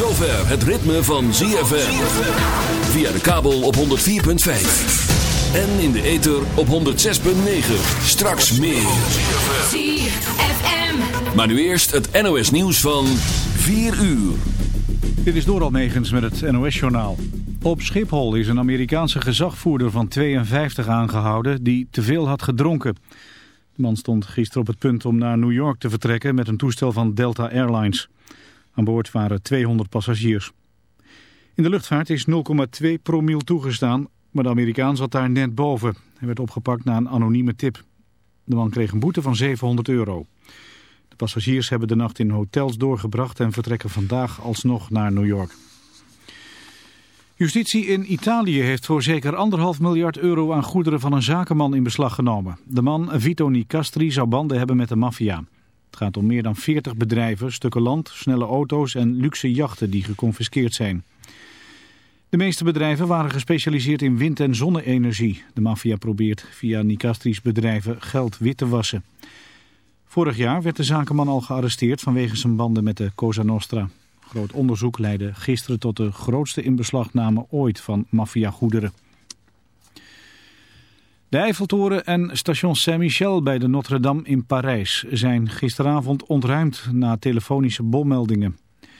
het ritme van ZFM. Via de kabel op 104.5. En in de ether op 106.9. Straks meer. ZFM. Maar nu eerst het NOS nieuws van 4 uur. Dit is door Almegens met het NOS-journaal. Op Schiphol is een Amerikaanse gezagvoerder van 52 aangehouden die te veel had gedronken. De man stond gisteren op het punt om naar New York te vertrekken met een toestel van Delta Airlines. Aan boord waren 200 passagiers. In de luchtvaart is 0,2 promiel toegestaan, maar de Amerikaan zat daar net boven. Hij werd opgepakt na een anonieme tip. De man kreeg een boete van 700 euro. De passagiers hebben de nacht in hotels doorgebracht en vertrekken vandaag alsnog naar New York. Justitie in Italië heeft voor zeker anderhalf miljard euro aan goederen van een zakenman in beslag genomen. De man Vito Nicastri zou banden hebben met de maffia. Het gaat om meer dan 40 bedrijven, stukken land, snelle auto's en luxe jachten die geconfiskeerd zijn. De meeste bedrijven waren gespecialiseerd in wind- en zonne-energie. De maffia probeert via Nicastri's bedrijven geld wit te wassen. Vorig jaar werd de zakenman al gearresteerd vanwege zijn banden met de Cosa Nostra. Groot onderzoek leidde gisteren tot de grootste inbeslagname ooit van maffiagoederen. De Eiffeltoren en station Saint-Michel bij de Notre-Dame in Parijs zijn gisteravond ontruimd na telefonische bommeldingen. Het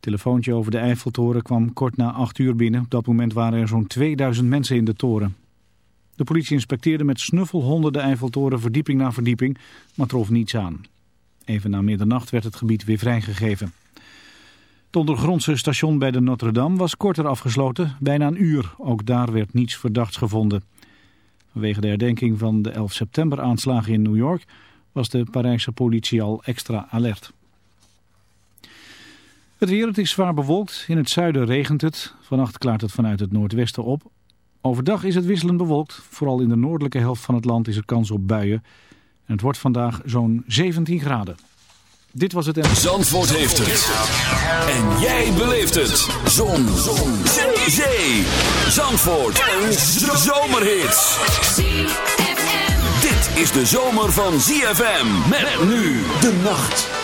telefoontje over de Eiffeltoren kwam kort na 8 uur binnen. Op dat moment waren er zo'n 2000 mensen in de toren. De politie inspecteerde met snuffelhonden de Eiffeltoren verdieping na verdieping, maar trof niets aan. Even na middernacht werd het gebied weer vrijgegeven. Het ondergrondse station bij de Notre-Dame was korter afgesloten, bijna een uur. Ook daar werd niets verdachts gevonden. Vanwege de herdenking van de 11 september aanslagen in New York was de Parijse politie al extra alert. Het weer, is zwaar bewolkt. In het zuiden regent het. Vannacht klaart het vanuit het noordwesten op. Overdag is het wisselend bewolkt. Vooral in de noordelijke helft van het land is er kans op buien. En het wordt vandaag zo'n 17 graden. Dit was het... Zandvoort heeft het. En jij beleeft het. Zon. Zon. Zee. Zandvoort. Een zomerhit. Dit is de zomer van ZFM. Met nu de nacht.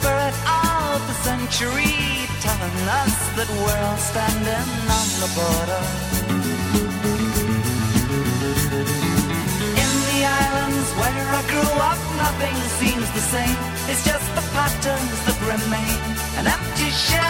spirit of the century telling us that we're all standing on the border. In the islands where I grew up, nothing seems the same. It's just the patterns that remain, an empty shell.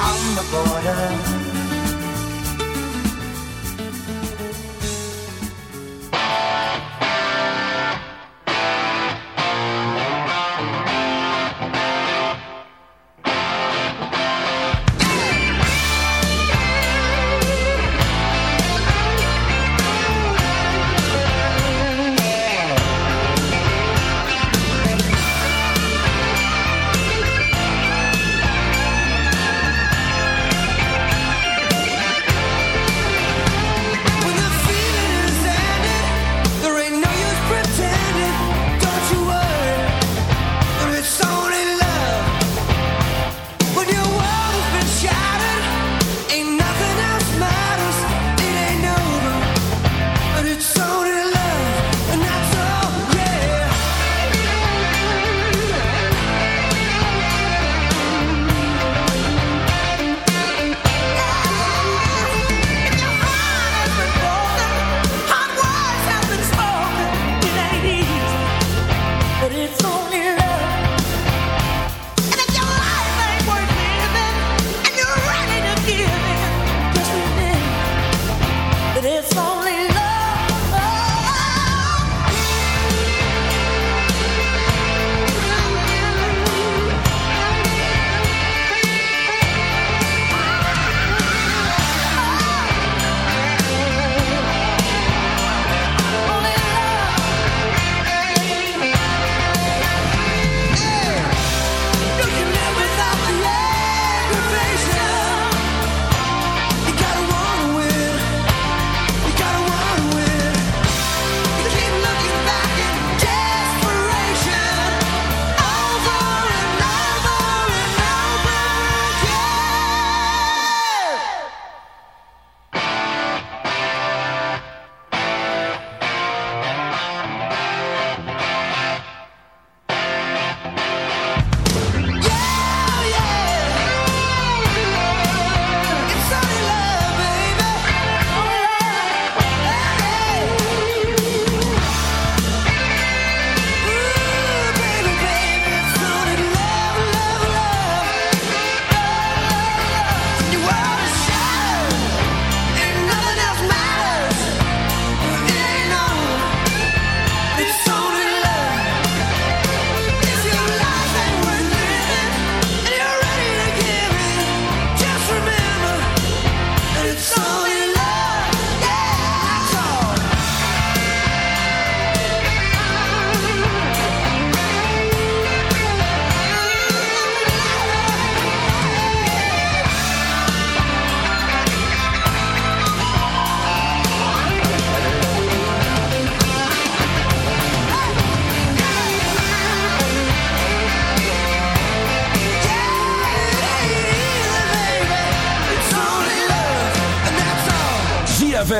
On the border.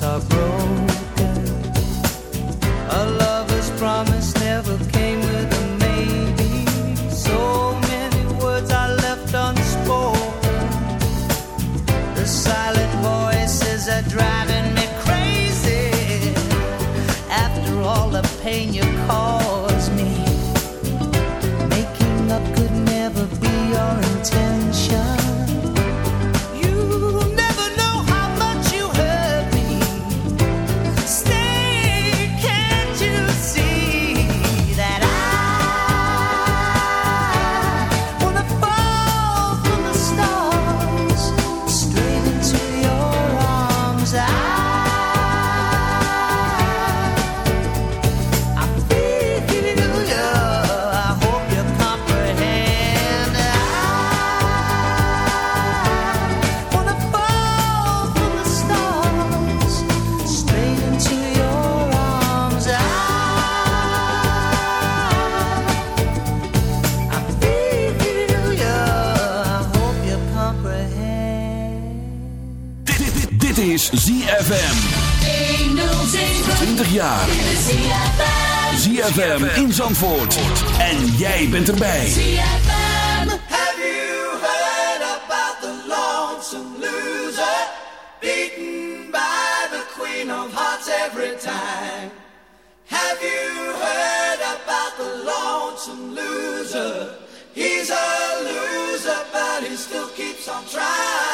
hearts are broken. A lover's promise never came with a maybe. So many words are left unspoken. The silent voices are driving me crazy. After all the pain you caused. jaar. ZFM in Zandvoort. En jij bent erbij. ZFM. Have you heard about the lonesome loser? Beaten by the queen of hearts every time. Have you heard about the lonesome loser? He's a loser but he still keeps on trying.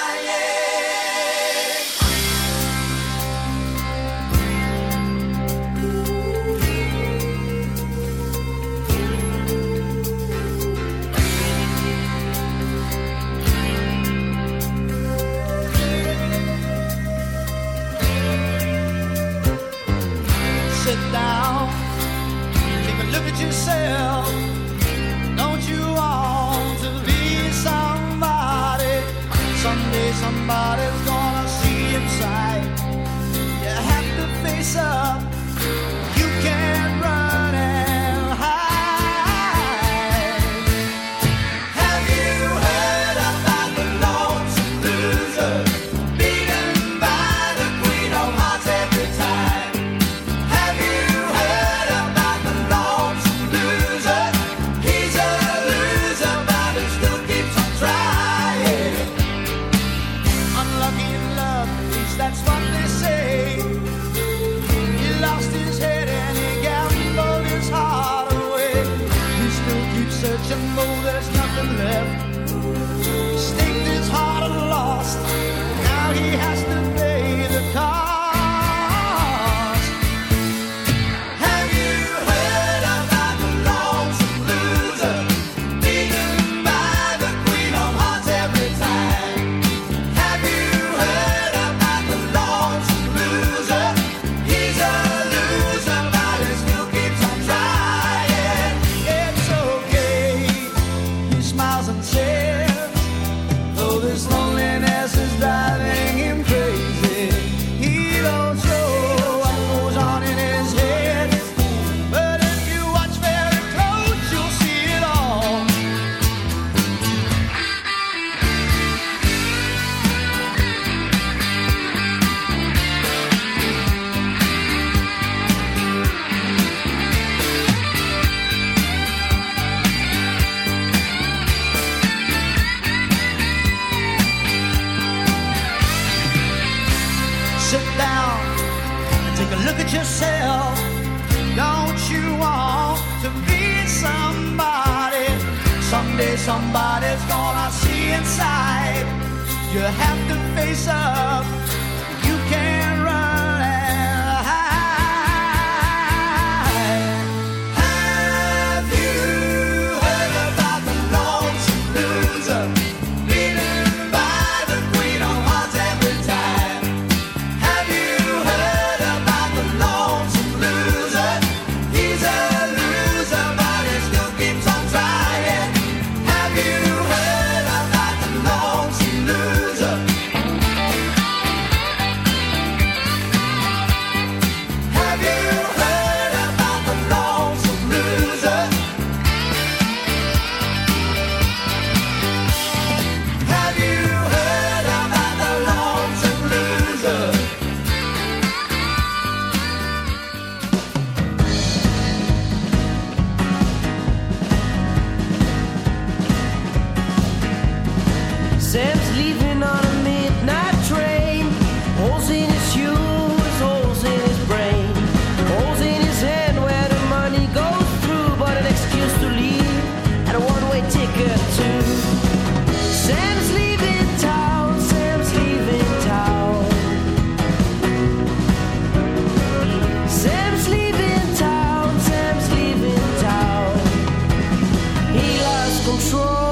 You have 都说